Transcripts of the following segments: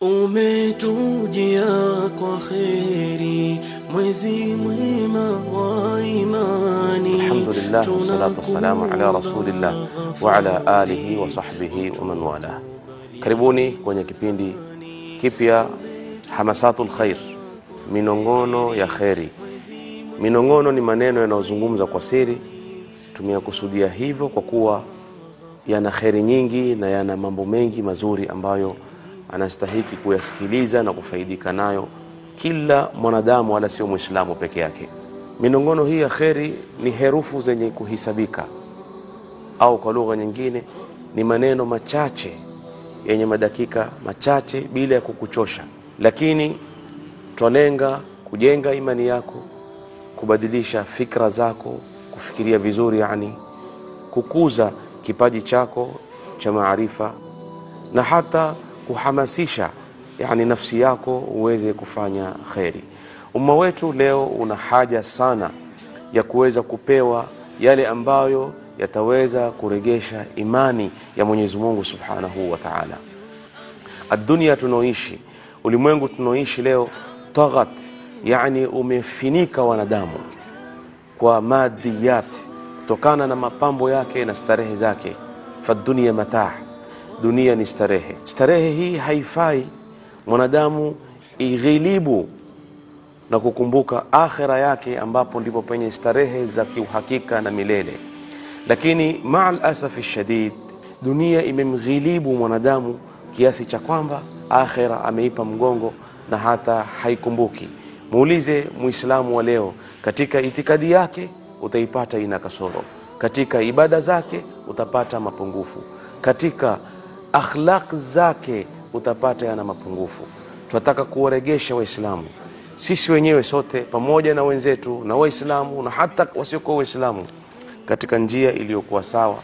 Umetujia kwa kheri, mwezi mwema wa imani. Alhamdulillah wassalatu wassalamu ala rasulillah wa ala alihi wa sahbihi wa man wala. Karibuni kwenye kipindi kipya Hamasatul Khair, minongono ya kheri. Minongono ni maneno yanayozungumza kwa siri. Tumeyakusudia hivyo kwa kuwa yana kheri nyingi na yana mambo mengi mazuri ambayo anastahiki kuyasikiliza na kufaidika nayo kila mwanadamu, wala sio Mwislamu peke yake. Minongono hii ya kheri ni herufu zenye kuhisabika, au kwa lugha nyingine ni maneno machache yenye madakika machache bila ya kukuchosha, lakini twalenga kujenga imani yako, kubadilisha fikra zako, kufikiria vizuri, yani kukuza kipaji chako cha maarifa. Na hata kuhamasisha yani nafsi yako uweze kufanya kheri. Umma wetu leo una haja sana ya kuweza kupewa yale ambayo yataweza kuregesha imani ya Mwenyezi Mungu Subhanahu wa Ta'ala. Adunia tunaoishi, ulimwengu tunaoishi leo, taghat, yani umefinika wanadamu kwa madiyat, kutokana na mapambo yake na starehe zake. Fadunia mataa Dunia ni starehe. Starehe hii haifai mwanadamu ighilibu na kukumbuka akhira yake, ambapo ndipo penye starehe za kiuhakika na milele. Lakini maal asafi shadid, dunia imemghilibu mwanadamu kiasi cha kwamba akhira ameipa mgongo na hata haikumbuki. Muulize Muislamu wa leo, katika itikadi yake utaipata ina kasoro, katika ibada zake utapata mapungufu, katika akhlaq zake utapata yana mapungufu. Tunataka kuwaregesha Waislamu sisi wenyewe sote pamoja na wenzetu na Waislamu na hata wasiokuwa Waislamu katika njia iliyokuwa sawa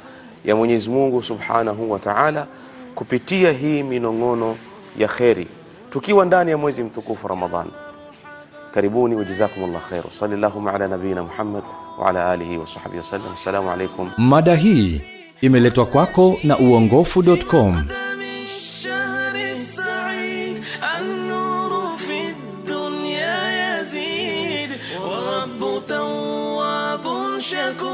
ya Mwenyezi Mungu Subhanahu wa Ta'ala, kupitia hii minong'ono ya kheri, tukiwa ndani ya mwezi mtukufu Ramadhan. Karibuni wa jazakumullah khair. Sallallahu ala nabiyina Muhammad wa ala alihi wa sahbihi wasallam. Assalamu alaikum. Mada hii imeletwa kwako na uongofu.com شكور